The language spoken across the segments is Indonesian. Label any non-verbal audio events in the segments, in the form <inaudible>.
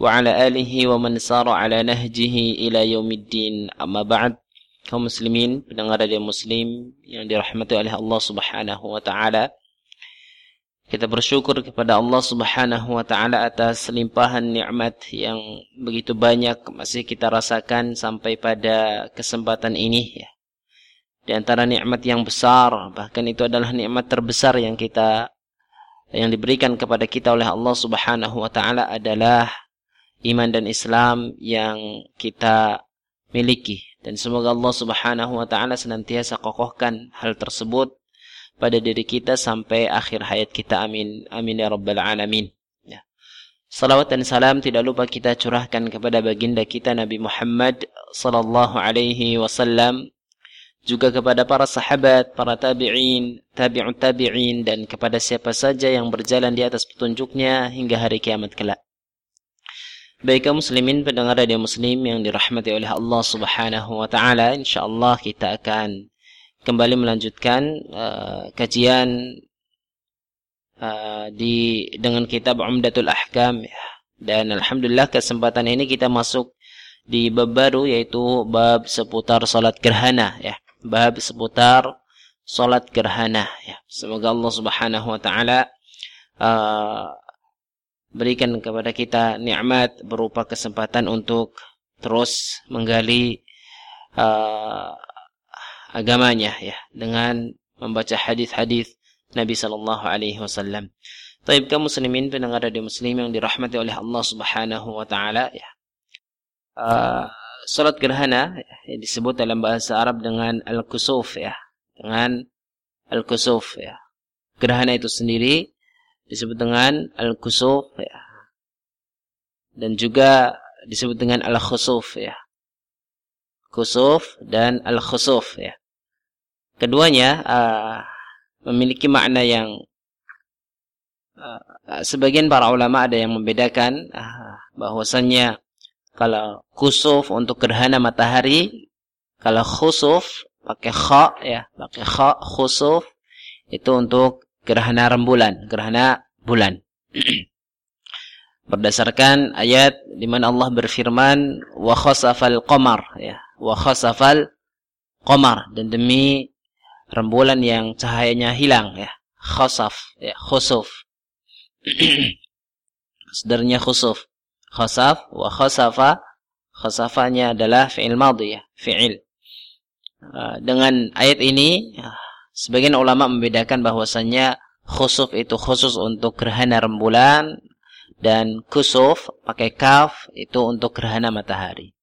وعلى آله ومن سار على نهجه إلى يوم الدين أما بعد kaum muslimin pendengar radio muslim yang dirahmati oleh Allah Subhanahu wa taala kita bersyukur kepada Allah Subhanahu wa taala atas limpahan nikmat yang begitu banyak masih kita rasakan sampai pada kesempatan ini ya. Di antara nikmat yang besar bahkan itu adalah nikmat terbesar yang kita yang diberikan kepada kita oleh Allah Subhanahu wa taala adalah iman dan Islam yang kita miliki dan semoga Allah Subhanahu wa taala senantiasa kokohkan hal tersebut pada diri kita sampai akhir hayat kita amin amin ya rabbal alamin ya. Salawat dan salam tidak lupa kita curahkan kepada baginda kita Nabi Muhammad sallallahu alaihi wasallam juga kepada para sahabat, para tabi'in, tabi'ut tabi'in dan kepada siapa saja yang berjalan di atas petunjuknya hingga hari kiamat kelak. Baik kaum muslimin pendengar radio muslim yang dirahmati oleh Allah Subhanahu wa taala, insyaallah kita akan kembali melanjutkan uh, kajian uh, di dengan kitab Umdatul Ahkam. Dan alhamdulillah kesempatan ini kita masuk di bab baru yaitu bab seputar salat gerhana ya. Bab seputar salat gerhana ya. Semoga Allah Subhanahu wa taala uh, berikan kepada kita nikmat berupa kesempatan untuk terus menggali uh, agamanya ya dengan membaca hadis-hadis Nabi sallallahu alaihi wasallam. Taib kaum muslimin pendengar radio muslim yang dirahmati oleh Allah Subhanahu wa taala ya. Uh, salat gerhana ya, disebut dalam bahasa Arab dengan al-kusuf ya, dengan al-kusuf ya. Gerhana itu sendiri disebut dengan al-kusuf ya. Dan juga disebut dengan al-khusuf ya. Kusuf dan al-khusuf ya. Keduanya uh, memiliki makna yang uh, sebagian para ulama ada yang membedakan uh, bahwasannya kalau kusuf untuk gerhana matahari, kalau khusuf pakai kha ya, pakai kha khusuf itu untuk gerhana rembulan, gerhana bulan. <clears throat> Berdasarkan ayat di mana Allah berfirman wa khasafal qamar ya, wa khasafal qamar dan demi rembulan yang cahayanya hilang ya, khasaf ya, khusuf. <clears throat> Sebenarnya khusuf. Khasaf wa khasafa khasafanya adalah fi'il madhi ya, fi'il. Uh, dengan ayat ini Sebagian ulama membedakan bahwasannya khusuf itu khusus untuk gerhana rembulan dan kusuf pakai kaf itu untuk gerhana matahari.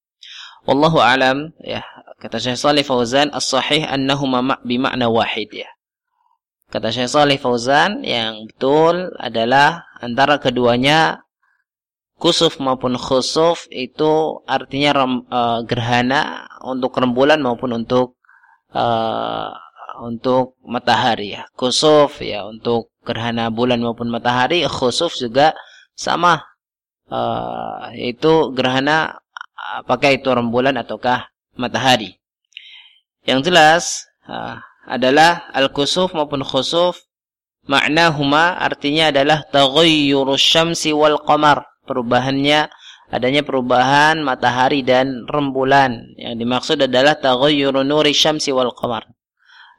Wallahu alam ya kata Syekh Salih Fauzan as-sahih annahuma bimakna wahid ya. Kata Syekh Salih Fauzan yang betul adalah antara keduanya kusuf maupun khusuf itu artinya rem, uh, gerhana untuk rembulan maupun untuk uh, untuk matahari ya. Kusuf ya untuk gerhana bulan maupun matahari. Khusuf juga sama. Uh, itu gerhana apakah itu rembulan ataukah matahari. Yang jelas uh, adalah al-kusuf maupun khusuf makna huma artinya adalah taghayyurus syamsi wal qamar. Perubahannya adanya perubahan matahari dan rembulan. Yang dimaksud adalah taghayyuru nuri syamsi wal qamar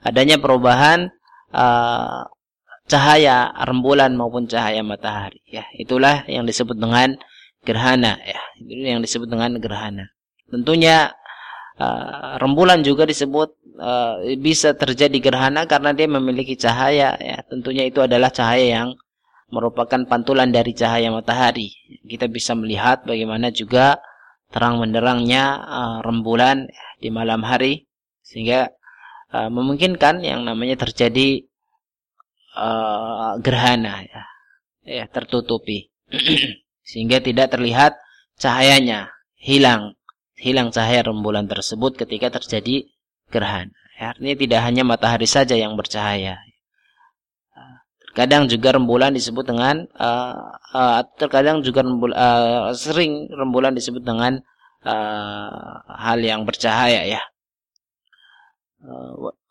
adanya perubahan uh, cahaya rembulan maupun cahaya matahari. Ya itulah yang disebut dengan gerhana ya. Itu yang disebut dengan gerhana. Tentunya uh, rembulan juga disebut uh, bisa terjadi gerhana karena dia memiliki cahaya ya. Tentunya itu adalah cahaya yang merupakan pantulan dari cahaya matahari. Kita bisa melihat bagaimana juga terang menderangnya uh, rembulan di malam hari sehingga uh, memungkinkan yang namanya terjadi uh, gerhana ya, ya tertutupi <clears throat> sehingga tidak terlihat cahayanya hilang hilang cahaya rembulan tersebut ketika terjadi gerhana. Ya, artinya tidak hanya matahari saja yang bercahaya. Terkadang juga rembulan disebut dengan uh, uh, terkadang juga rembul, uh, sering rembulan disebut dengan uh, hal yang bercahaya ya.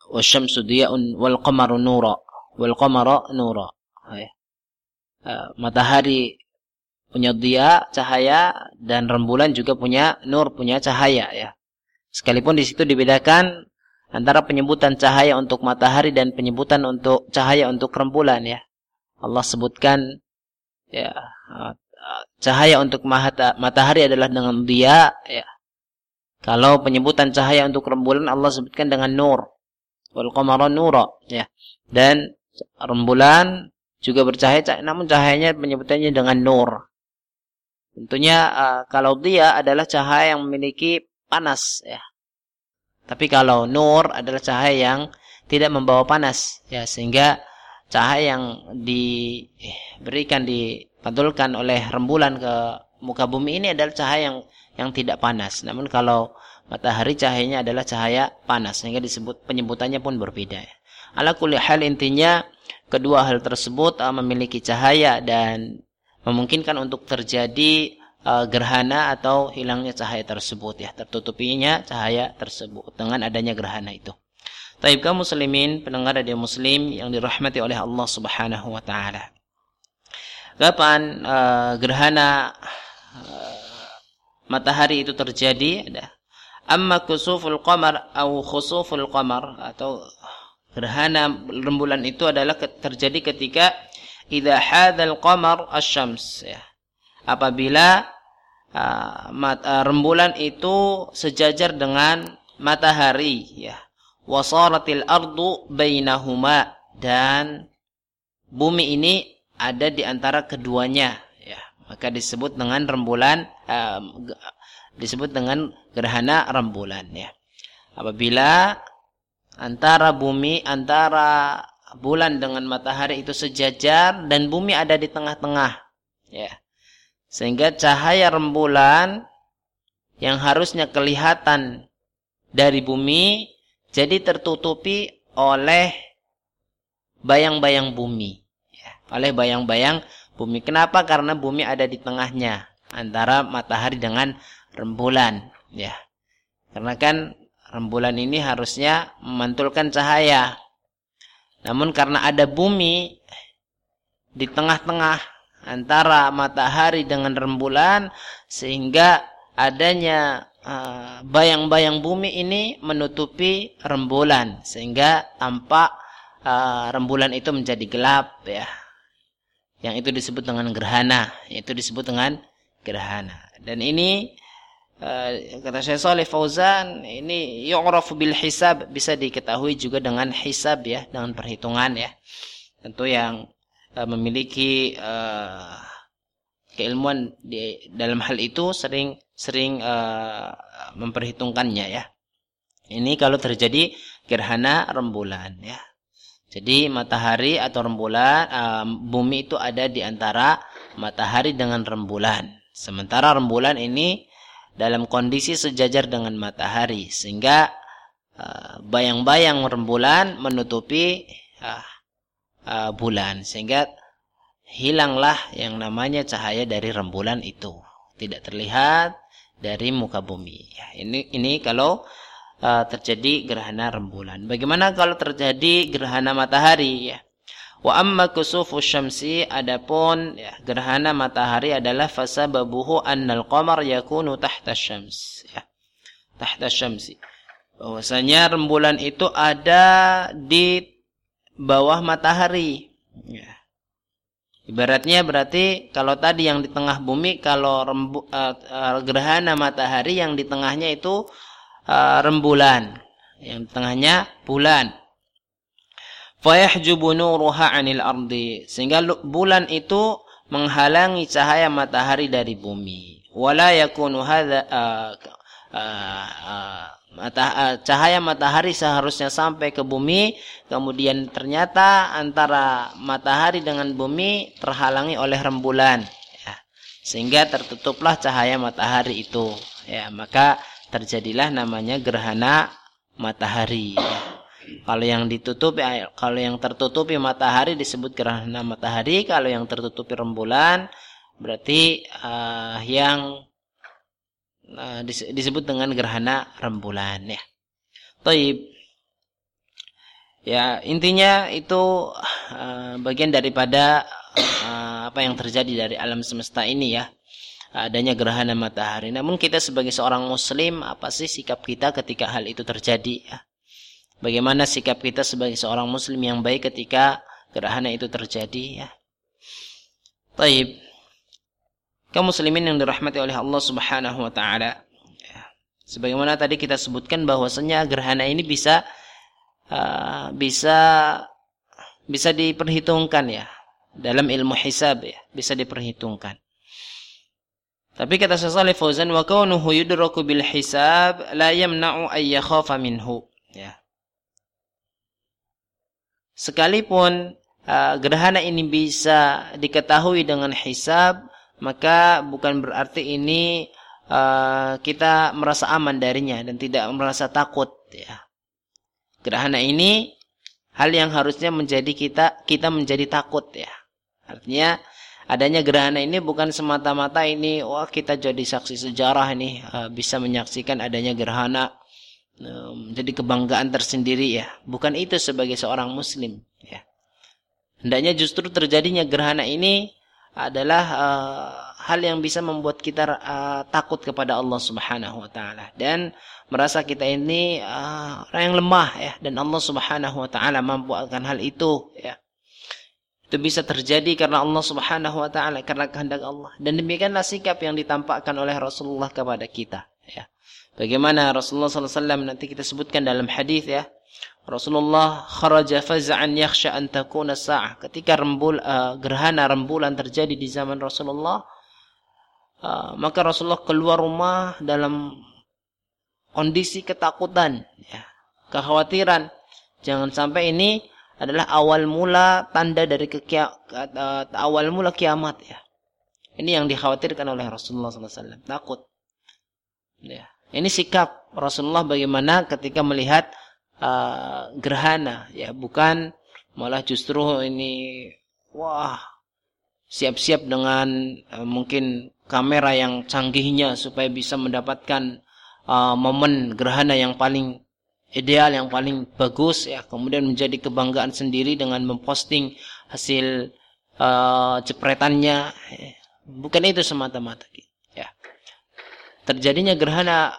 Wasyamsu diya'un wal qamaru nura wal qamara nura. Uh, matahari punya dia cahaya dan rembulan juga punya nur punya cahaya ya. Sekalipun di situ dibedakan antara penyebutan cahaya untuk matahari dan penyebutan untuk cahaya untuk rembulan ya. Allah sebutkan ya cahaya untuk matahari adalah dengan dia ya. Kalau penyebutan cahaya untuk rembulan Allah sebutkan dengan nur. Wal qamara nura ya. Dan rembulan juga bercahaya namun cahayanya penyebutannya dengan nur. Tentunya uh, kalau dia adalah cahaya yang memiliki panas ya. Tapi kalau nur adalah cahaya yang tidak membawa panas ya sehingga cahaya yang diberikan dipantulkan oleh rembulan ke muka bumi ini adalah cahaya yang yang tidak panas. Namun kalau matahari cahayanya adalah cahaya panas sehingga disebut penyebutannya pun berbeda. Ala kulli hal intinya kedua hal tersebut uh, memiliki cahaya dan memungkinkan untuk terjadi uh, gerhana atau hilangnya cahaya tersebut ya tertutupinya cahaya tersebut dengan adanya gerhana itu. Taib kaum muslimin pendengar radio muslim yang dirahmati oleh Allah Subhanahu wa taala. Kapan uh, gerhana uh, matahari itu terjadi? Ada. Amma kusuful qamar atau khusuful qamar atau gerhana rembulan itu adalah terjadi ketika idza hadzal qamar asy-syams ya. Apabila uh, mat, uh, rembulan itu sejajar dengan matahari ya. Wasaratil ardu bainahuma dan bumi ini ada di antara keduanya. ya maka disebut dengan rembulan uh, disebut dengan gerhana rembulan ya apabila antara bumi antara bulan dengan matahari itu sejajar dan bumi ada di tengah-tengah ya sehingga cahaya rembulan yang harusnya kelihatan dari bumi jadi tertutupi oleh bayang-bayang bumi. Ya, oleh bayang-bayang bumi. Kenapa? Karena bumi ada di tengahnya antara matahari dengan rembulan. Ya, karena kan rembulan ini harusnya memantulkan cahaya. Namun karena ada bumi di tengah-tengah antara matahari dengan rembulan sehingga adanya uh, bayang-bayang uh, bumi ini menutupi rembulan sehingga tampak uh, rembulan itu menjadi gelap ya. Yang itu disebut dengan gerhana, itu disebut dengan gerhana. Dan ini uh, kata saya Saleh Fauzan ini yu'rafu bil hisab bisa diketahui juga dengan hisab ya, dengan perhitungan ya. Tentu yang uh, memiliki uh, keilmuan di dalam hal itu sering sering memperhitungkannya ya. Ini kalau terjadi gerhana rembulan ya. Jadi matahari atau rembulan uh, bumi itu ada di antara matahari dengan rembulan. Sementara rembulan ini dalam kondisi sejajar dengan matahari sehingga bayang-bayang uh, rembulan menutupi uh, bulan sehingga hilanglah yang namanya cahaya dari rembulan itu tidak terlihat dari muka bumi ya, ini ini kalau uh, terjadi gerhana rembulan bagaimana kalau terjadi gerhana matahari ya wa amma kusufu syamsi adapun ya, gerhana matahari adalah fasababuhu annal qamar yakunu tahta syams ya tahta syamsi bahwasanya rembulan itu ada di bawah matahari. Ya. Ibaratnya berarti kalau tadi yang di tengah bumi, kalau rembu, uh, uh, gerhana matahari yang di tengahnya itu uh, rembulan, yang tengahnya bulan. Fayahjubu nuruha 'anil ardi, sehingga bulan itu menghalangi cahaya matahari dari bumi. Wala yakunu hadza mata, uh, cahaya matahari seharusnya sampai ke bumi, kemudian ternyata antara matahari dengan bumi terhalangi oleh rembulan, ya. sehingga tertutuplah cahaya matahari itu. ya maka terjadilah namanya gerhana matahari. Kalau yang ditutupi kalau yang tertutupi matahari disebut gerhana matahari. Kalau yang tertutupi rembulan berarti uh, yang uh, disebut dengan gerhana rembulan ya. Taib. Ya intinya itu uh, bagian daripada uh, apa yang terjadi dari alam semesta ini ya adanya gerhana matahari. Namun kita sebagai seorang muslim apa sih sikap kita ketika hal itu terjadi? Bagaimana sikap kita sebagai seorang muslim yang baik ketika gerhana itu terjadi ya? Taib. Kaum muslimin yang dirahmati oleh Allah Subhanahu wa taala. Sebagaimana tadi kita sebutkan bahwasanya gerhana ini bisa uh, bisa bisa diperhitungkan ya dalam ilmu hisab ya, bisa diperhitungkan. Tapi kata Syekh Saleh Fauzan wa kaunuhu yudraku bil hisab la yamna'u ay yakhafa minhu. Ya. Sekalipun uh, gerhana ini bisa diketahui dengan hisab, maka bukan berarti ini uh, kita merasa aman darinya dan tidak merasa takut ya. Gerhana ini hal yang harusnya menjadi kita kita menjadi takut ya. Artinya adanya gerhana ini bukan semata-mata ini wah kita jadi saksi sejarah ini uh, bisa menyaksikan adanya gerhana jadi kebanggaan tersendiri ya. Bukan itu sebagai seorang muslim ya. Hendaknya justru terjadinya gerhana ini adalah uh, hal yang bisa membuat kita uh, takut kepada Allah Subhanahu wa taala dan merasa kita ini uh, orang yang lemah ya dan Allah Subhanahu wa taala mampu akan hal itu ya itu bisa terjadi karena Allah Subhanahu wa taala karena kehendak Allah dan demikianlah sikap yang ditampakkan oleh Rasulullah kepada kita ya. Bagaimana Rasulullah sallallahu alaihi wasallam nanti kita sebutkan dalam hadis ya. Rasulullah kharaja faz'an yakhsha an takuna sa'ah. Ketika rembul uh, gerhana rembulan terjadi di zaman Rasulullah uh, maka Rasulullah keluar rumah dalam kondisi ketakutan ya, kekhawatiran jangan sampai ini adalah awal mula tanda dari kekia, uh, awal mula kiamat ya. Ini yang dikhawatirkan oleh Rasulullah SAW. Takut. Ya. Ini sikap Rasulullah bagaimana ketika melihat uh, gerhana ya bukan malah justru ini wah siap-siap dengan uh, mungkin kamera yang canggihnya supaya bisa mendapatkan uh, momen gerhana yang paling ideal yang paling bagus ya kemudian menjadi kebanggaan sendiri dengan memposting hasil uh, jepretannya. Ya. bukan itu semata-mata ya. Terjadinya gerhana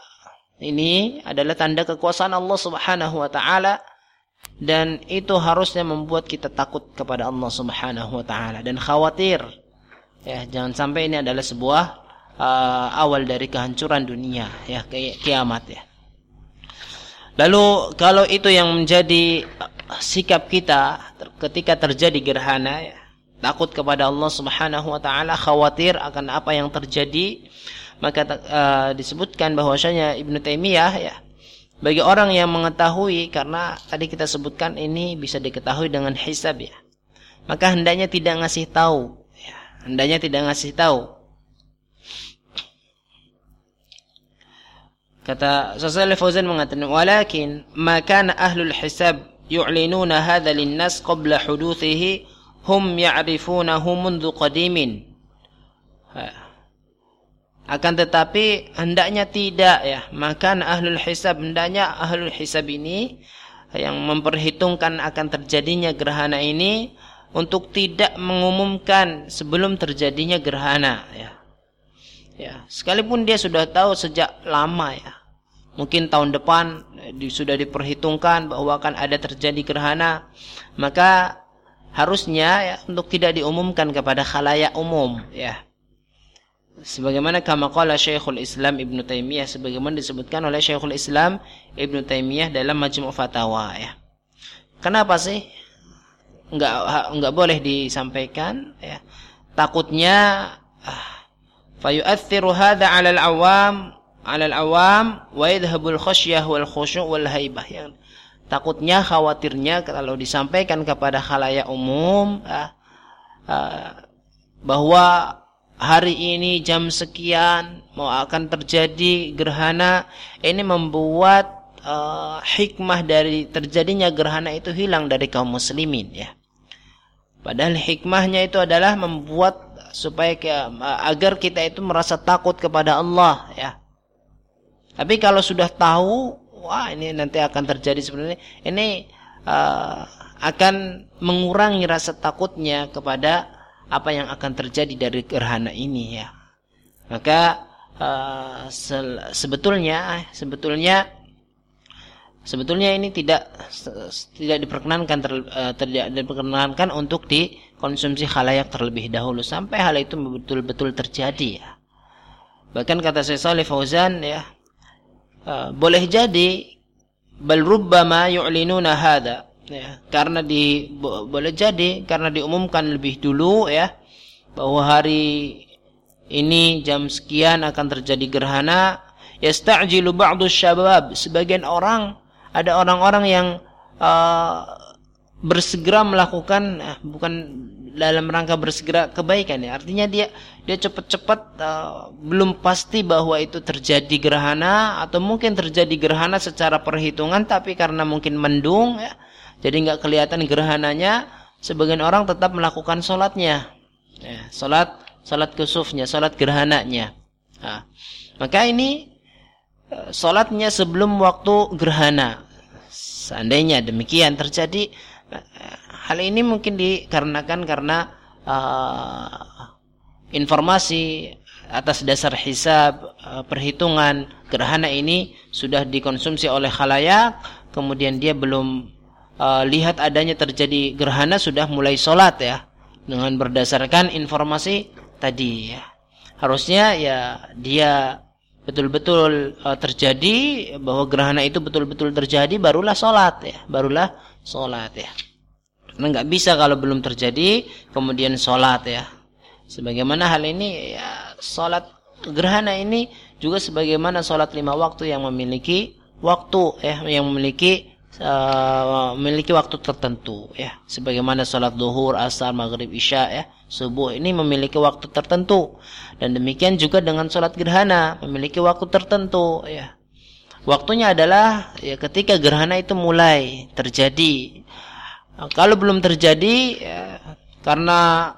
ini adalah tanda kekuasaan Allah Subhanahu wa taala dan itu harusnya membuat kita takut kepada Allah Subhanahu wa taala. Dan khawatir ya jangan sampai ini adalah sebuah uh, awal dari kehancuran dunia ya kiamat ya Lalu kalau itu yang menjadi sikap kita ketika terjadi gerhana ya, takut kepada Allah Subhanahu wa taala, khawatir akan apa yang terjadi, maka uh, disebutkan bahwasanya Ibnu Taimiyah ya bagi orang yang mengetahui karena tadi kita sebutkan ini bisa diketahui dengan hisab ya. Maka hendaknya tidak ngasih tahu ya. Hendaknya tidak ngasih tahu Kata Syaikh Fauzan mengatakan, "Walakin ma kana ahlul hisab yu'linuna hadha lin-nas qabla huduthihi hum ya'rifunahu mundu qadimin." Akan tetapi hendaknya tidak ya, maka ahlul hisab hendaknya ahlul hisab ini yang memperhitungkan akan terjadinya gerhana ini untuk tidak mengumumkan sebelum terjadinya gerhana ya. Ya, sekalipun dia sudah tahu sejak lama ya mungkin tahun depan sudah diperhitungkan bahwa akan ada terjadi gerhana, maka harusnya ya, untuk tidak diumumkan kepada khalayak umum ya. Sebagaimana kama qala Syekhul Islam Ibnu Taimiyah sebagaimana disebutkan oleh Syekhul Islam Ibnu Taimiyah dalam Majmu' Fatawa ya. Kenapa sih enggak enggak boleh disampaikan ya? Takutnya ah, fayu'athiru hadha 'ala al-awam alal awam wa yadhhabul khasyah wal khusyu' wal haibah yang takutnya khawatirnya kalau disampaikan kepada khalayak umum uh, uh, bahwa hari ini jam sekian mau akan terjadi gerhana ini membuat uh, hikmah dari terjadinya gerhana itu hilang dari kaum muslimin ya. Padahal hikmahnya itu adalah membuat supaya ke, agar kita itu merasa takut kepada Allah ya. Tapi kalau sudah tahu, wah ini nanti akan terjadi sebenarnya ini uh, akan mengurangi rasa takutnya kepada apa yang akan terjadi dari gerhana ini ya. Maka uh, sebetulnya sebetulnya sebetulnya ini tidak tidak diperkenankan ter, uh, tidak diperkenankan untuk dikonsumsi khalayak terlebih dahulu sampai hal itu betul-betul terjadi ya. Bahkan kata saya Saleh Fauzan ya, Ah, boleh jadi bal rubbama yu'linuna hada ya karena di boleh jadi karena diumumkan lebih dulu ya bahwa hari ini jam sekian akan terjadi gerhana. Yasta'jilu ba'du syabab. Sebagian orang ada orang-orang yang uh, bersegera melakukan uh, bukan dalam rangka bersegera kebaikan ya. Artinya dia dia cepat-cepat uh, belum pasti bahwa itu terjadi gerhana atau mungkin terjadi gerhana secara perhitungan tapi karena mungkin mendung ya. Jadi nggak kelihatan gerhananya, sebagian orang tetap melakukan sholatnya. Ya, sholat sholat kusufnya, sholat gerhananya. Nah, maka ini uh, sholatnya sebelum waktu gerhana. Seandainya demikian terjadi Hal ini mungkin dikarenakan karena uh, informasi atas dasar hisab uh, perhitungan gerhana ini sudah dikonsumsi oleh khalayak kemudian dia belum uh, lihat adanya terjadi gerhana sudah mulai sholat ya dengan berdasarkan informasi tadi ya. Harusnya ya dia betul-betul uh, terjadi bahwa gerhana itu betul-betul terjadi barulah sholat ya barulah sholat ya karena nggak bisa kalau belum terjadi kemudian sholat ya. Sebagaimana hal ini ya sholat gerhana ini juga sebagaimana sholat lima waktu yang memiliki waktu ya yang memiliki uh, memiliki waktu tertentu ya. Sebagaimana sholat duhur asar maghrib isya ya. Subuh ini memiliki waktu tertentu. Dan demikian juga dengan sholat gerhana memiliki waktu tertentu ya. Waktunya adalah ya ketika gerhana itu mulai terjadi Nah, kalau belum terjadi ya, karena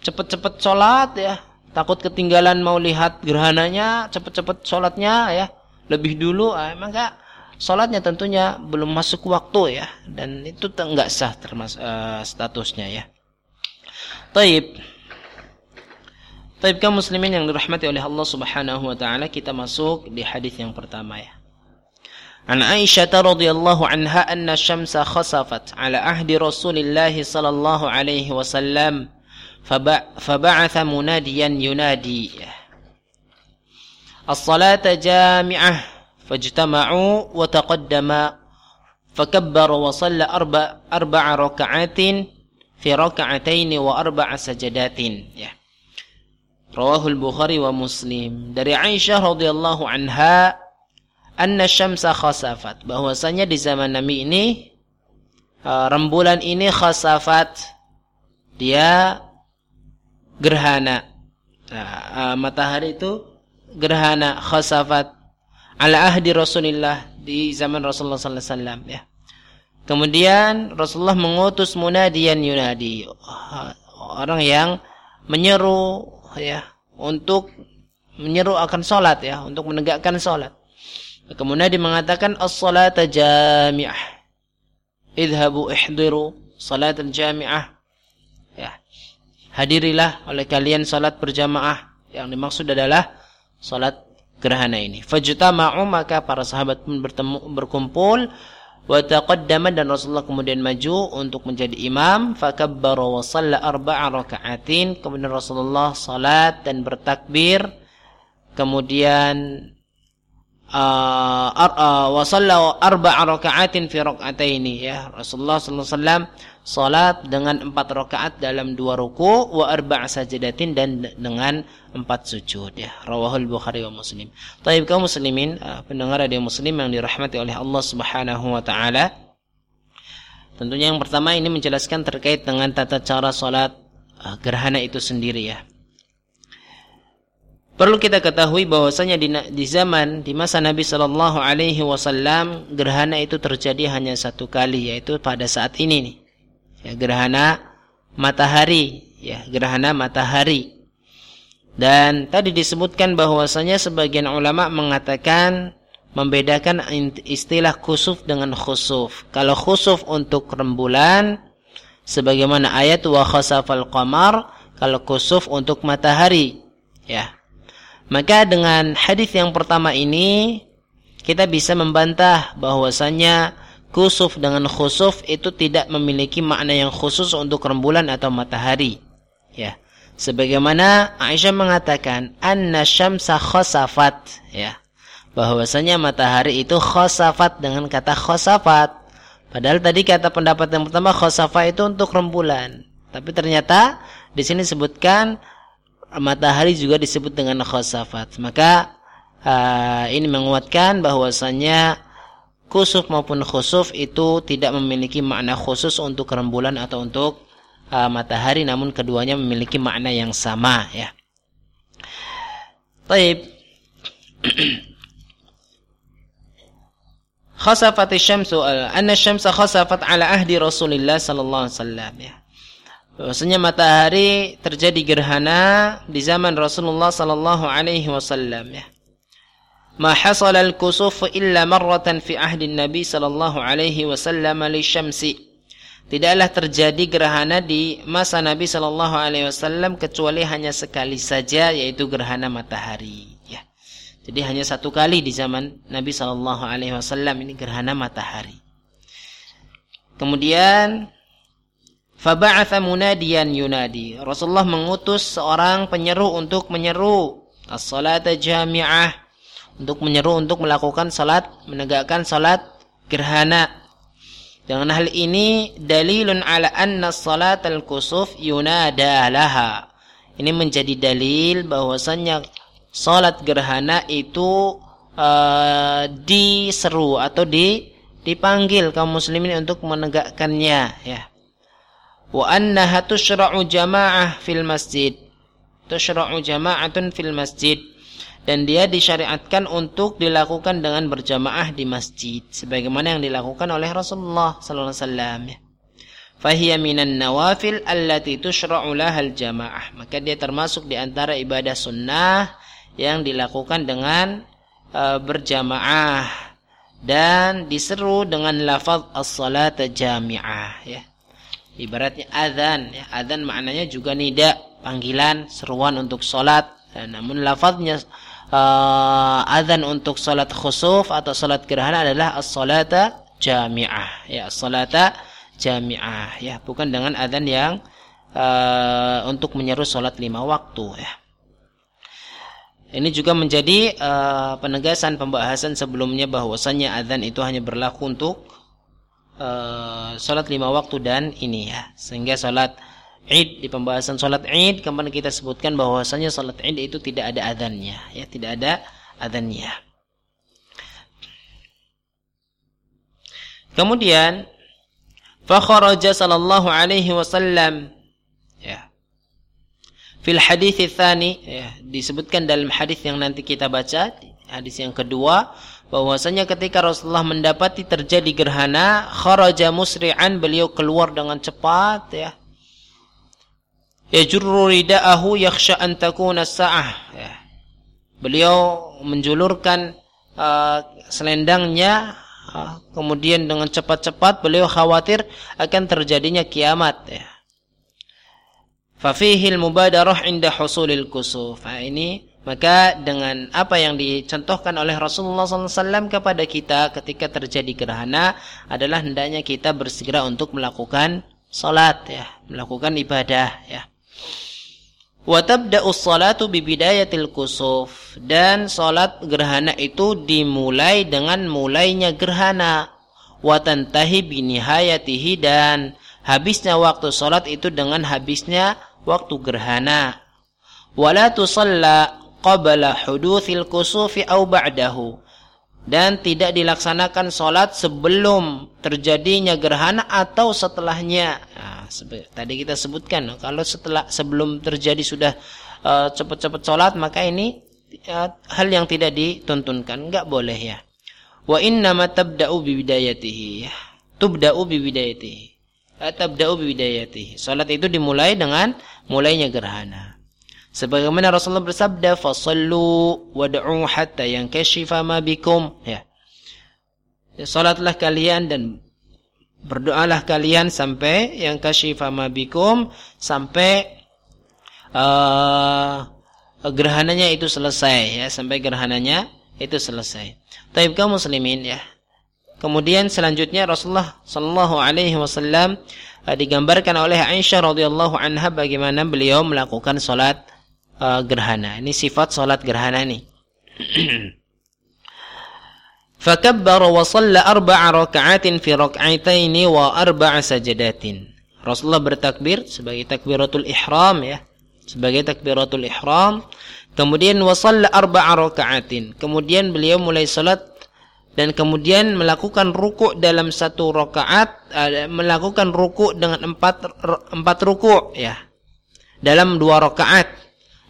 cepet-cepet sholat ya takut ketinggalan mau lihat gerhananya cepet-cepet sholatnya ya lebih dulu eh, maka sholatnya tentunya belum masuk waktu ya dan itu enggak sah termasuk uh, statusnya ya. Taib. Taib muslimin yang dirahmati oleh Allah Subhanahu wa taala kita masuk di hadis yang pertama ya. عن عائشة رضي الله عنها أن الشمس خسفت على عهد رسول الله صلى الله عليه وسلم فبعث مناديا ينادي الصلاة جامعة فاجتمعوا وتقدم فكبر وصلى أربع, أربع ركعات في ركعتين وأربع سجدات. رواه البخاري ومسلم. dari Aisyah radhiyallahu anha anna syamsa khasafat. Bahwasanya di zaman Nabi ini uh, rembulan ini khasafat. Dia gerhana. Nah, uh, matahari itu gerhana khasafat. Ala ahdi Rasulullah di zaman Rasulullah sallallahu alaihi wasallam ya. Kemudian Rasulullah mengutus munadian yunadi. Orang yang menyeru ya untuk menyeru akan salat ya untuk menegakkan salat Kemudian dia mengatakan as-salata jami'ah. Idhabu ihdiru salatan jami'ah. Ya. Hadirilah oleh kalian salat berjamaah. Yang dimaksud adalah salat gerhana ini. Fajtama'u maka para sahabat pun bertemu berkumpul wa taqaddama dan Rasulullah kemudian maju untuk menjadi imam fakabbara wa shalla arba'a raka'atin kemudian Rasulullah salat dan bertakbir kemudian uh, uh, wa shalla arba'a raka'atin fi raka'ataini ya Rasulullah sallallahu alaihi wasallam salat dengan empat rakaat dalam dua ruku wa arba'a sajadatin dan dengan empat sujud ya rawahul bukhari wa muslim taib kaum muslimin pendengar radio muslim yang dirahmati oleh Allah Subhanahu wa taala. Tentunya yang pertama ini menjelaskan terkait dengan tata cara salat gerhana itu sendiri ya Perlu kita ketahui bahwasanya di, di zaman di masa Nabi Shallallahu Alaihi Wasallam gerhana itu terjadi hanya satu kali yaitu pada saat ini nih ya, gerhana matahari ya gerhana matahari dan tadi disebutkan bahwasanya sebagian ulama mengatakan membedakan istilah khusuf dengan khusuf. Kalau khusuf untuk rembulan sebagaimana ayat wa khasafal qamar, kalau khusuf untuk matahari. Ya. Maka dengan hadis yang pertama ini kita bisa membantah bahwasanya khusuf dengan khusuf itu tidak memiliki makna yang khusus untuk rembulan atau matahari. Ya. Sebagaimana Aisyah mengatakan anna syamsa khasafat ya bahwasanya matahari itu khosafat dengan kata khosafat. Padahal tadi kata pendapat yang pertama khosafat itu untuk rembulan. Tapi ternyata di sini disebutkan matahari juga disebut dengan khosafat. Maka uh, ini menguatkan bahwasanya kusuf maupun khusuf itu tidak memiliki makna khusus untuk rembulan atau untuk uh, matahari namun keduanya memiliki makna yang sama ya. Baik. <clears throat> khasafat syamsu anna syamsa khasafat ala ahdi Rasulullah sallallahu alaihi wasallam ya. Bahwasanya matahari terjadi gerhana di zaman Rasulullah sallallahu alaihi wasallam ya. Ma hasal al-kusuf illa marratan fi ahdi Nabi sallallahu alaihi wasallam li syamsi. Tidaklah terjadi gerhana di masa Nabi sallallahu alaihi wasallam kecuali hanya sekali saja yaitu gerhana matahari. Jadi hanya satu kali di zaman Nabi Shallallahu Alaihi Wasallam ini gerhana matahari. Kemudian Faba'atha munadiyan yunadi. Rasulullah mengutus seorang penyeru untuk menyeru as-salata jami'ah untuk menyeru untuk melakukan salat menegakkan salat gerhana. Dengan hal ini dalilun ala anna salat al-kusuf yunada laha. Ini menjadi dalil bahwasanya salat gerhana itu uh, diseru atau di dipanggil kaum muslimin untuk menegakkannya ya. Wa annaha tushra'u jama'ah fil masjid. Tushra'u jama'atun fil masjid dan dia disyariatkan untuk dilakukan dengan berjamaah di masjid sebagaimana yang dilakukan oleh Rasulullah sallallahu alaihi wasallam ya. Fahiya minan nawafil allati tushra'u lahal jamaah. Maka dia termasuk di antara ibadah sunnah yang dilakukan dengan uh, berjamaah dan diseru dengan lafaz as-salat jami'ah ya. Ibaratnya azan ya. Azan maknanya juga nida, panggilan, seruan untuk salat. Namun lafaznya uh, untuk salat khusuf atau salat gerhana adalah as-salata jami'ah ya, as-salata jami'ah ya, bukan dengan azan yang uh, untuk menyeru salat lima waktu ya. Ini juga menjadi uh, penegasan pembahasan sebelumnya bahwasanya azan itu hanya berlaku untuk uh, salat lima waktu dan ini ya. Sehingga salat Id di pembahasan salat Id kemarin kita sebutkan bahwasanya salat Id itu tidak ada azannya ya, tidak ada azannya. Kemudian fa kharaja sallallahu alaihi wasallam Fil hadis tsani ya, disebutkan dalam hadis yang nanti kita baca, hadis yang kedua bahwasanya ketika Rasulullah mendapati terjadi gerhana, kharaja musri'an beliau keluar dengan cepat ya. Yajurru rida'ahu yakhsha an takuna sa'ah ya. Beliau menjulurkan uh, selendangnya uh, kemudian dengan cepat-cepat beliau khawatir akan terjadinya kiamat ya. Fafihil mubadarah inda husulil kusuf. Nah, ini maka dengan apa yang dicontohkan oleh Rasulullah SAW kepada kita ketika terjadi gerhana adalah hendaknya kita bersegera untuk melakukan salat ya, melakukan ibadah ya. Wa tabda'u salatu bi bidayatil kusuf. Dan salat gerhana itu dimulai dengan mulainya gerhana. Wa tantahi bi nihayatihi dan habisnya waktu salat itu dengan habisnya waktu gerhana. Wala tusalla qabla hudutsil kusufi au ba'dahu dan tidak dilaksanakan solat sebelum terjadinya gerhana atau setelahnya. Nah, tadi kita sebutkan kalau setelah sebelum terjadi sudah uh, cepat-cepat solat maka ini ya, hal yang tidak dituntunkan, enggak boleh ya. Wa inna ma tabda'u bi bidayatihi. Ya. Tubda'u bi bidayatihi. Ya, tabda'u bi bidayatihi. Salat itu dimulai dengan mulainya gerhana. Sebagaimana Rasulullah bersabda, "Fasallu wad'u hatta yankashifa ma bikum." Ya. ya. Salatlah kalian dan berdoalah kalian sampai yang kashifa ma bikum sampai uh, gerhananya itu selesai ya, sampai gerhananya itu selesai. Taib kaum muslimin ya. Kemudian selanjutnya Rasulullah sallallahu alaihi wasallam uh, digambarkan oleh Aisyah radhiyallahu anha bagaimana beliau melakukan salat uh, gerhana. Ini sifat salat gerhana nih. <clears throat> Fakabbara wa salla arba'a raka'atin fi raka'ataini wa arba'a sajadatin. Rasulullah bertakbir sebagai takbiratul ihram ya. Sebagai takbiratul ihram. Kemudian wa salla arba'a raka'atin. Kemudian beliau mulai salat dan kemudian melakukan ruku dalam satu rakaat eh, melakukan ruku dengan empat empat ruku ya dalam dua rakaat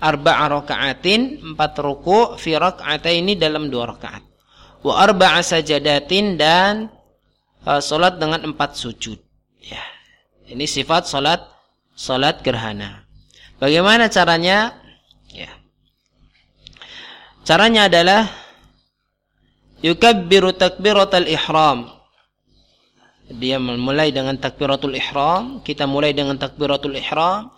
arba'a raka'atin empat ruku fi raka'ataini dalam dua rakaat wa arba'a sajadatin dan uh, salat dengan empat sujud. Ya. Ini sifat salat salat gerhana. Bagaimana caranya? Ya. Caranya adalah yukabbiru takbiratul ihram. Dia memulai dengan takbiratul ihram, kita mulai dengan takbiratul ihram.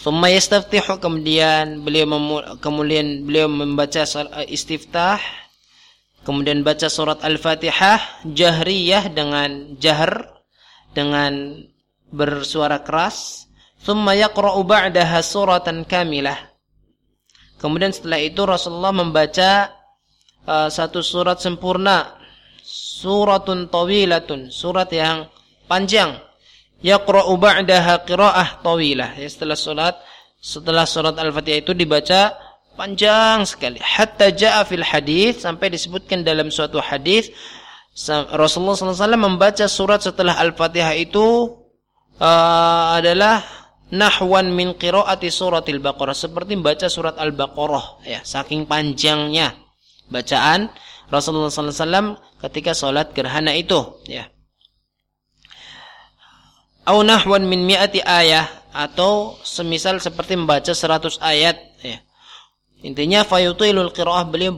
Thumma yastaftihu kemudian beliau kemudian beliau membaca istiftah Kemudian baca surat Al-Fatihah jahriyah dengan jahr dengan bersuara keras. Thumma yaqra'u ba'daha suratan kamilah. Kemudian setelah itu Rasulullah membaca uh, satu surat sempurna. Suratun tawilatun, surat yang panjang. Yaqra'u ba'daha qira'ah tawilah. Ya, setelah surat setelah surat Al-Fatihah itu dibaca panjang sekali. Hatta jaa fil hadis sampai disebutkan dalam suatu hadis Rasulullah SAW membaca surat setelah Al-Fatihah itu uh, adalah nahwan min qiraati suratil Baqarah. Seperti membaca surat Al-Baqarah ya saking panjangnya bacaan Rasulullah SAW ketika sholat gerhana itu ya au nahwan min mi'ati ayah atau semisal seperti membaca 100 ayat ya Intinya fayutilul qiraah beliau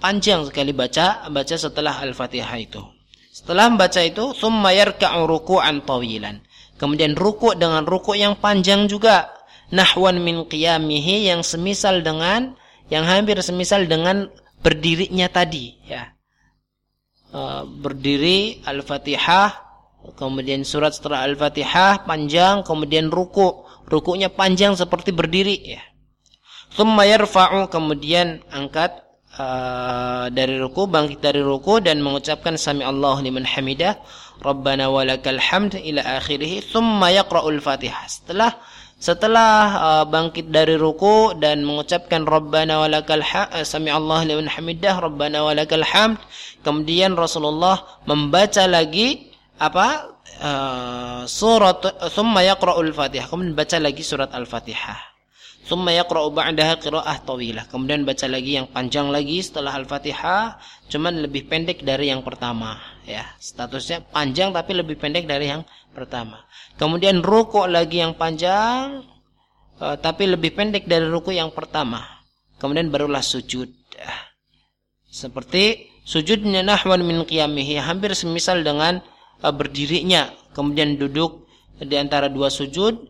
panjang sekali baca baca setelah Al-Fatihah itu. Setelah membaca itu, thumma yarka'u ruku'an tawilan. Kemudian ruku' dengan ruku' yang panjang juga. Nahwan min qiyamihi yang semisal dengan yang hampir semisal dengan berdirinya tadi ya. Uh, berdiri Al-Fatihah, kemudian surat setelah Al-Fatihah panjang, kemudian ruku'. Ruku'nya panjang seperti berdiri ya. Thumma yarfa'u kemudian angkat uh, dari ruku bangkit dari ruku dan mengucapkan sami Allah liman hamidah Rabbana walakal hamd ila akhirih thumma yaqra'ul Fatihah. Setelah setelah uh, bangkit dari ruku dan mengucapkan Rabbana walakal uh, sami Allah liman hamidah Rabbana walakal hamd kemudian Rasulullah membaca lagi apa uh, surat thumma yaqra'ul Fatihah kemudian baca lagi surat Al-Fatihah Thumma yaqra'u ba'daha qira'ah tawilah. Kemudian baca lagi yang panjang lagi setelah Al-Fatihah, cuman lebih pendek dari yang pertama, ya. Statusnya panjang tapi lebih pendek dari yang pertama. Kemudian ruku' lagi yang panjang uh, tapi lebih pendek dari ruku' yang pertama. Kemudian barulah sujud. Seperti sujudnya nahwan min qiyamihi, hampir semisal dengan berdirinya, kemudian duduk di antara dua sujud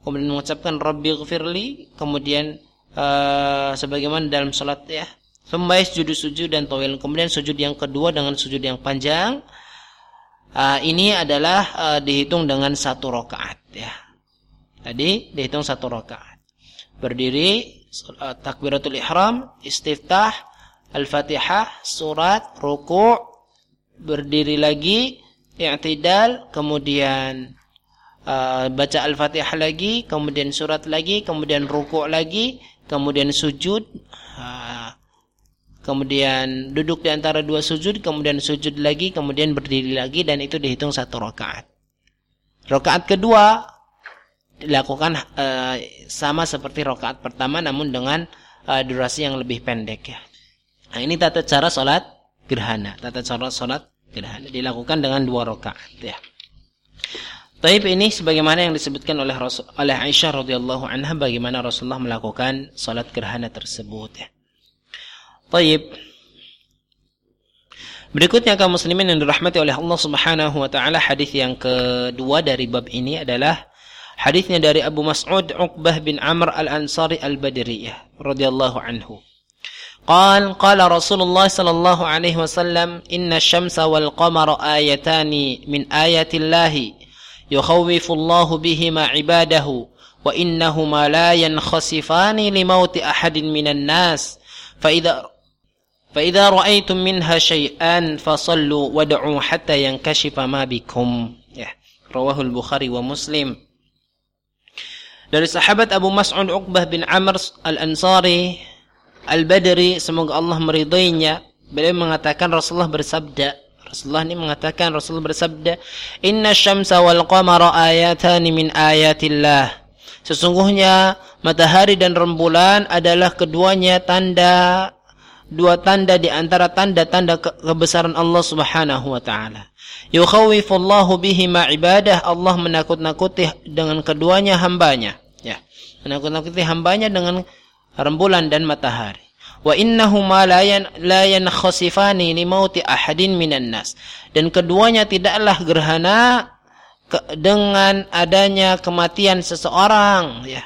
kemudian mengucapkan Rabbi ghafirli kemudian uh, sebagaimana dalam salat ya. Sembahis sujud sujud dan tawil. Kemudian sujud yang kedua dengan sujud yang panjang. Uh, ini adalah uh, dihitung dengan satu rakaat ya. Tadi dihitung satu rakaat. Berdiri takbiratul ihram istiftah al-fatihah surat ruku' berdiri lagi i'tidal kemudian Uh, baca Al-Fatihah lagi, kemudian surat lagi, kemudian rukuk lagi, kemudian sujud, uh, kemudian duduk di antara dua sujud, kemudian sujud lagi, kemudian berdiri lagi dan itu dihitung satu rakaat. Rakaat kedua dilakukan uh, sama seperti rakaat pertama namun dengan uh, durasi yang lebih pendek ya. Nah, ini tata cara salat gerhana. Tata cara salat dilakukan dengan dua rakaat ya. Taib ini sebagaimana yang disebutkan oleh Rasul, oleh Aisyah radhiyallahu anha bagaimana Rasulullah melakukan salat gerhana tersebut ya. Taib. Berikutnya kaum muslimin yang dirahmati oleh Allah Subhanahu wa taala hadis yang kedua dari bab ini adalah hadisnya dari Abu Mas'ud Uqbah bin Amr Al-Ansari Al-Badriyah radhiyallahu anhu. قال قال رسول الله صلى الله عليه وسلم إن الشمس والقمر آيتان من آيات الله يخوف الله بهما عباده وإنهما لا ينخسفان لموت أحد من الناس. فإذا فإذا رأيتم منها شيئا فصلوا ودعوا حتى ينكشف ما بكم. رواه البخاري ومسلم. Dari sahabat Abu Mas'ud Uqbah bin Amr Al-Ansari Al-Badri semoga Allah meridainya beliau mengatakan Rasulullah bersabda Rasulullah ini mengatakan Rasulullah bersabda Inna syamsa wal qamara ayatan min ayatillah Sesungguhnya matahari dan rembulan adalah keduanya tanda dua tanda di antara tanda-tanda kebesaran Allah Subhanahu wa taala. Yukhawifullahu bihi ma ibadah Allah menakut-nakuti dengan keduanya hambanya. Ya. Menakut-nakuti hambanya dengan rembulan dan matahari. Wa innahuma la yan la yankhasifani li mauti ahadin minan nas. Dan keduanya tidaklah gerhana dengan adanya kematian seseorang, ya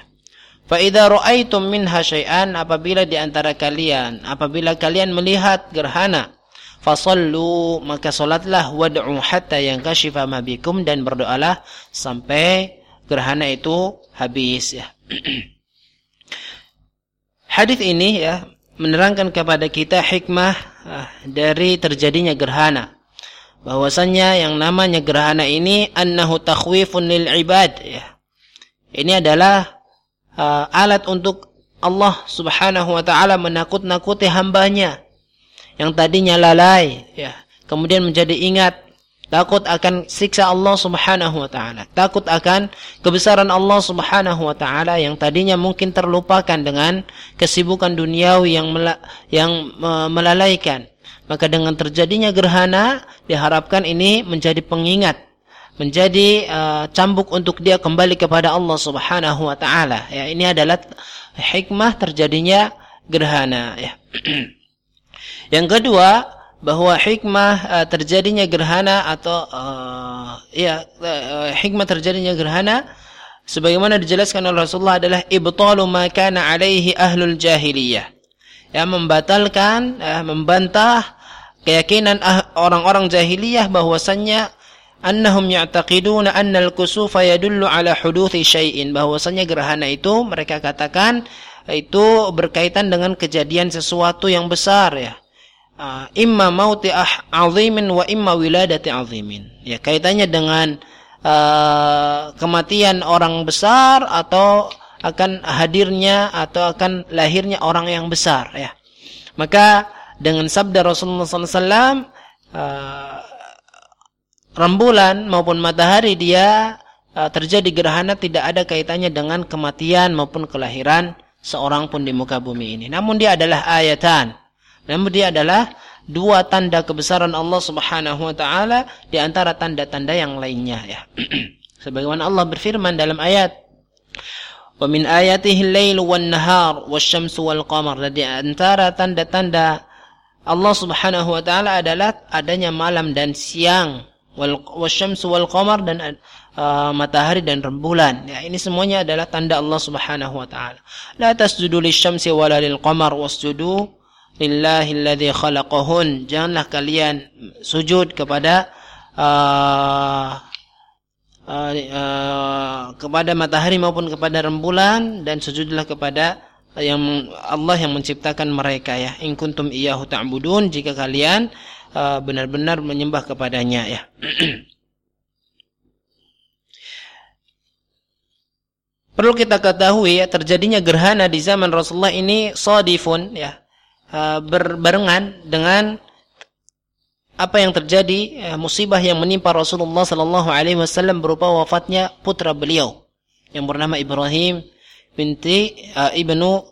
Fa'idha ru'aitum minha syai'an apabila di antara kalian, apabila kalian melihat gerhana, fasallu maka solatlah wad'u hatta yang kashifa mabikum dan berdoalah sampai gerhana itu habis ya. <clears throat> Hadis ini ya menerangkan kepada kita hikmah ah, dari terjadinya gerhana. Bahwasanya yang namanya gerhana ini annahu takhwifun lil ibad ya. Ini adalah uh, alat untuk Allah Subhanahu wa taala menakut-nakuti hambanya yang tadinya lalai ya kemudian menjadi ingat takut akan siksa Allah Subhanahu wa taala takut akan kebesaran Allah Subhanahu wa taala yang tadinya mungkin terlupakan dengan kesibukan duniawi yang yang melalaikan maka dengan terjadinya gerhana diharapkan ini menjadi pengingat menjadi uh, cambuk untuk dia kembali kepada Allah Subhanahu wa taala. Ya, ini adalah hikmah terjadinya gerhana ya. <clears throat> Yang kedua, bahwa hikmah uh, terjadinya gerhana atau uh, ya uh, hikmah terjadinya gerhana sebagaimana dijelaskan oleh Rasulullah adalah ibtalu ma kana alaihi ahlul jahiliyah. Ya membatalkan, ya, membantah keyakinan ah, orang-orang jahiliyah bahwasannya annahum ya'taqiduna anna al-kusufa yadullu ala huduthi syai'in bahwasanya gerhana itu mereka katakan itu berkaitan dengan kejadian sesuatu yang besar ya uh, imma mauti ah, azimin wa imma wiladati azimin ya kaitannya dengan uh, kematian orang besar atau akan hadirnya atau akan lahirnya orang yang besar ya maka dengan sabda Rasulullah SAW uh, rembulan maupun matahari dia uh, terjadi gerhana tidak ada kaitannya dengan kematian maupun kelahiran seorang pun di muka bumi ini. Namun dia adalah ayatan. Namun dia adalah dua tanda kebesaran Allah Subhanahu wa taala di antara tanda-tanda yang lainnya ya. <clears throat> Sebagaimana Allah berfirman dalam ayat Wa min ayatihi al-lail wan nahar wasyamsu wal qamar. Dan di antara tanda-tanda Allah Subhanahu wa taala adalah adanya malam dan siang wal wasyamsu wal qamar dan uh, matahari dan rembulan. Ya, ini semuanya adalah tanda Allah Subhanahu wa taala. La tasjudu lisyamsi wala lil qamar wasjudu lillahi alladhi khalaqahun. Janganlah kalian sujud kepada uh, uh, uh, kepada matahari maupun kepada rembulan dan sujudlah kepada yang Allah yang menciptakan mereka ya. In kuntum iyyahu ta'budun jika kalian Uh, benar-benar uh, menyembah kepadanya ya. <clears throat> Perlu kita ketahui ya terjadinya gerhana di zaman Rasulullah ini sadifun ya uh, berbarengan dengan apa yang terjadi ya, musibah yang menimpa Rasulullah sallallahu alaihi wasallam berupa wafatnya putra beliau yang bernama Ibrahim binti uh, ibnu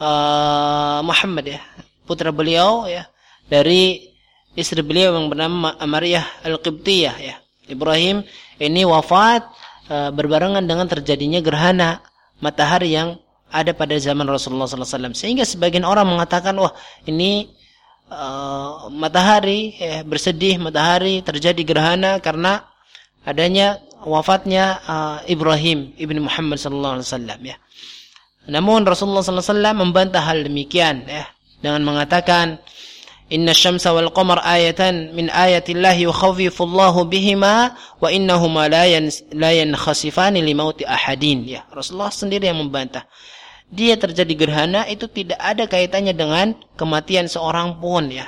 uh, Muhammad ya, putra beliau ya dari istri beliau yang bernama Amariyah Al-Qibtiyah ya. Ibrahim ini wafat uh, berbarengan dengan terjadinya gerhana matahari yang ada pada zaman Rasulullah SAW. Sehingga sebagian orang mengatakan, wah ini uh, matahari ya, bersedih, matahari terjadi gerhana karena adanya wafatnya uh, Ibrahim ibni Muhammad SAW. Ya. Namun Rasulullah SAW membantah hal demikian ya, dengan mengatakan, Inna syamsa wal qamar ayatan min ayatillahi yukhawwifu Allahu bihima wa innahuma la yan la yankhasifani li mauti ahadin ya Rasulullah sendiri yang membantah dia terjadi gerhana itu tidak ada kaitannya dengan kematian seorang pun ya.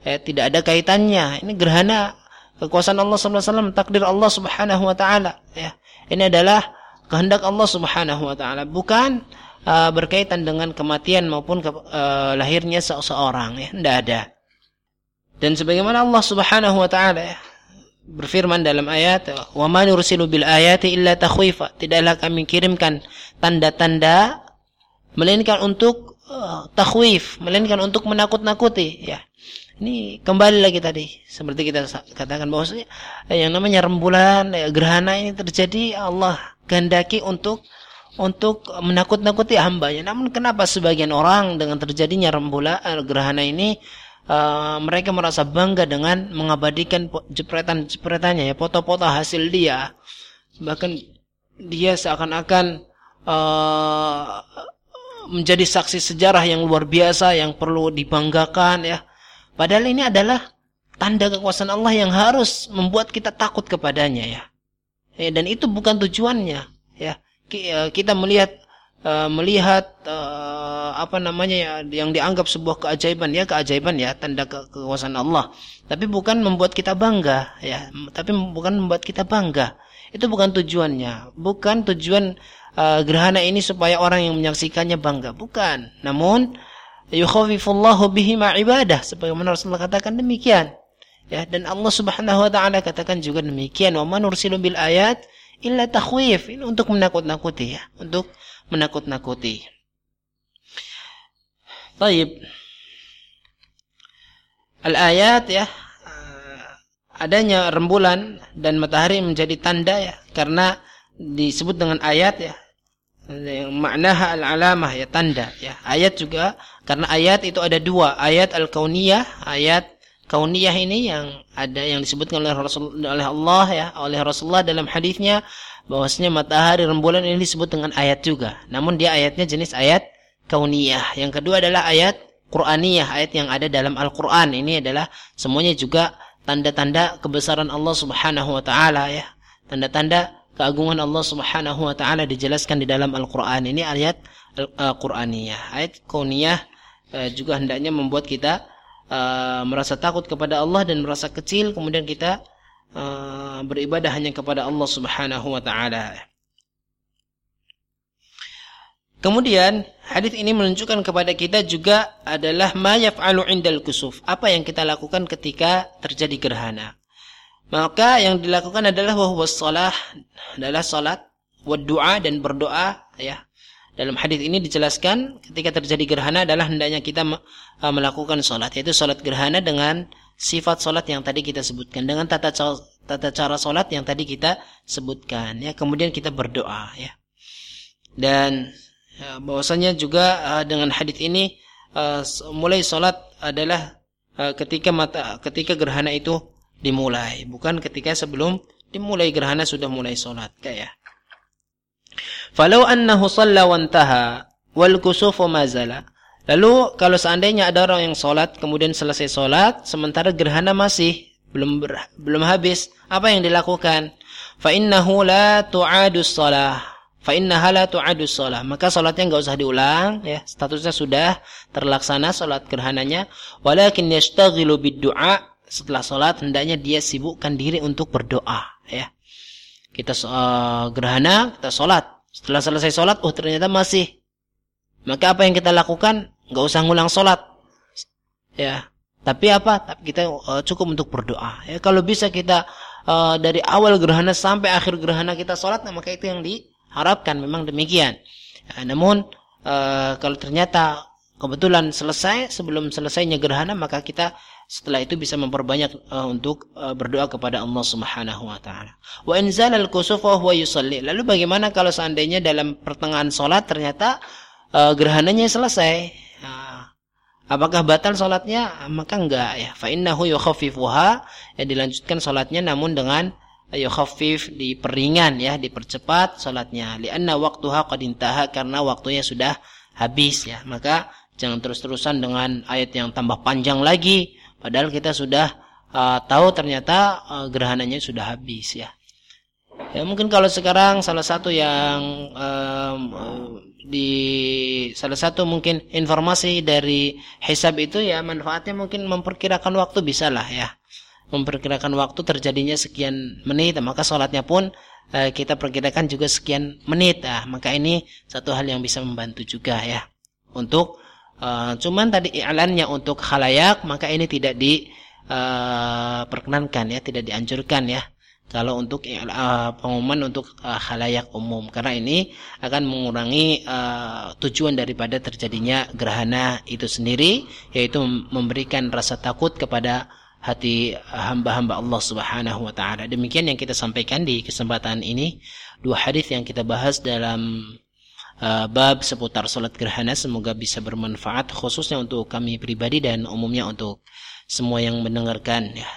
Eh, tidak ada kaitannya. Ini gerhana kekuasaan Allah SWT, takdir Allah Subhanahu wa taala ya. Ini adalah kehendak Allah Subhanahu wa taala, bukan uh, berkaitan dengan kematian maupun ke, uh, lahirnya seseorang ya. Tidak ada. Dan sebagaimana Allah Subhanahu wa taala ya, berfirman dalam ayat, "Wa ma nursilu bil ayati illa takhwifa." Tidaklah kami kirimkan tanda-tanda melainkan untuk uh, takhwif, melainkan untuk menakut-nakuti ya. Ini kembali lagi tadi seperti kita katakan bahwasanya eh, yang namanya rembulan, eh, gerhana ini terjadi Allah kehendaki untuk untuk menakut-nakuti hambanya. Namun kenapa sebagian orang dengan terjadinya rembulan gerhana ini uh, mereka merasa bangga dengan mengabadikan jepretan-jepretannya ya, foto-foto hasil dia. Bahkan dia seakan-akan menjadi saksi sejarah yang luar biasa yang perlu dibanggakan ya. Padahal ini adalah tanda kekuasaan Allah yang harus membuat kita takut kepadanya ya. ya dan itu bukan tujuannya ya. Eh, kita melihat uh, melihat uh, apa namanya ya yang dianggap sebuah keajaiban ya keajaiban ya tanda ke kekuasaan Allah. Tapi bukan membuat kita bangga ya, tapi bukan membuat kita bangga. Itu bukan tujuannya. Bukan tujuan uh, gerhana ini supaya orang yang menyaksikannya bangga. Bukan. Namun yukhawifullahu bihi ibadah sebagaimana Rasulullah katakan demikian. Ya, dan Allah Subhanahu wa taala katakan juga demikian, "Wa man bil ayat illa takhwif." Ini untuk menakut-nakuti ya, untuk menakut-nakuti. Baik. Al-ayat ya eh, adanya rembulan dan matahari menjadi tanda ya karena disebut dengan ayat ya. Maknaha al-alamah ya tanda ya. Ayat juga karena ayat itu ada dua. Ayat al-kauniyah ayat kauniyah ini yang ada yang disebutkan oleh Rasul oleh Allah ya oleh Rasulullah dalam hadisnya bahwasanya matahari rembulan ini disebut dengan ayat juga. Namun dia ayatnya jenis ayat kauniyah. Yang kedua adalah ayat Qur'aniyah ayat yang ada dalam Al-Qur'an. Ini adalah semuanya juga tanda-tanda kebesaran Allah Subhanahu wa taala ya. Tanda-tanda keagungan Allah Subhanahu wa taala dijelaskan di dalam Al-Qur'an. Ini ayat Al-Qur'aniyah. Ayat kauniyah eh, juga hendaknya membuat kita uh, merasa takut kepada Allah dan merasa kecil kemudian kita beribadah hanya kepada Allah Subhanahu wa taala. Kemudian hadis ini menunjukkan kepada kita juga adalah ma yaf'alu indal kusuf. Apa yang kita lakukan ketika terjadi gerhana. Maka yang dilakukan adalah wahwa salah adalah salat, wa doa dan berdoa ya. Dalam hadis ini dijelaskan ketika terjadi gerhana adalah hendaknya kita melakukan salat yaitu salat gerhana dengan sifat salat yang tadi kita sebutkan dengan tata cara, tata cara salat yang tadi kita sebutkan ya. Kemudian kita berdoa ya. Dan ya, bahwasanya juga uh, dengan hadis ini mulai salat adalah ketika mata ketika gerhana itu dimulai, bukan ketika sebelum dimulai gerhana sudah mulai solat kayak. Falau annahu shalla wantaha wal kusufu mazala. Lalu kalau seandainya ada orang yang solat kemudian selesai solat sementara gerhana masih belum ber, belum habis, apa yang dilakukan? Fa innahu la tu'adu shalah. Fa innaha la tu'adu shalah. Maka salatnya enggak usah diulang ya, statusnya sudah terlaksana salat gerhananya, walakin yashtaghilu bid-du'a setelah sholat hendaknya dia sibukkan diri untuk berdoa ya. Kita uh, gerhana kita sholat. Setelah selesai sholat oh ternyata masih. Maka apa yang kita lakukan? Nggak usah ngulang sholat. Ya. Tapi apa? Tapi kita uh, cukup untuk berdoa. Ya kalau bisa kita uh, dari awal gerhana sampai akhir gerhana kita sholat nah, maka itu yang diharapkan. Memang demikian. Ya, namun uh, kalau ternyata kebetulan selesai sebelum selesainya gerhana maka kita setelah itu bisa memperbanyak uh, untuk uh, berdoa kepada Allah Subhanahu wa taala. Wa inzal al-kusuf. Lalu bagaimana kalau seandainya dalam pertengahan salat ternyata uh, gerhananya selesai? Nah, apakah batal salatnya? Maka enggak ya. Fa innahu yukhaffifuha ya dilanjutkan salatnya namun dengan yukhafif diperingan ya dipercepat salatnya lianna waktuha qad intaha karena waktunya sudah habis ya maka jangan terus-terusan dengan ayat yang tambah panjang lagi padahal kita sudah uh, tahu ternyata uh, gerhananya sudah habis ya. Ya mungkin kalau sekarang salah satu yang um, di salah satu mungkin informasi dari hisab itu ya manfaatnya mungkin memperkirakan waktu bisa lah ya. Memperkirakan waktu terjadinya sekian menit maka sholatnya pun eh, kita perkirakan juga sekian menit. Ah maka ini satu hal yang bisa membantu juga ya. Untuk uh, cuman tadi iklannya untuk khalayak maka ini tidak diperkenankan eh, uh, ya tidak dianjurkan ya. Kalau untuk uh, pengumuman untuk uh, khalayak umum. Karena ini akan mengurangi uh, tujuan daripada terjadinya gerhana itu sendiri yaitu memberikan rasa takut kepada hati hamba-hamba Allah Subhanahu wa taala. Demikian yang kita sampaikan di kesempatan ini. Dua hadis yang kita bahas dalam uh, bab seputar salat gerhana semoga bisa bermanfaat khususnya untuk kami pribadi dan umumnya untuk semua yang mendengarkan ya.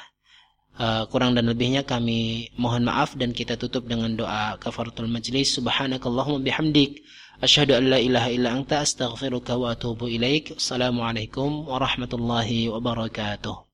Uh, kurang dan lebihnya kami mohon maaf dan kita tutup dengan doa kafaratul majlis. Subhanakallahumma bihamdik. Asyhadu an la ilaha illa anta astaghfiruka wa atubu ilaik. Assalamualaikum warahmatullahi wabarakatuh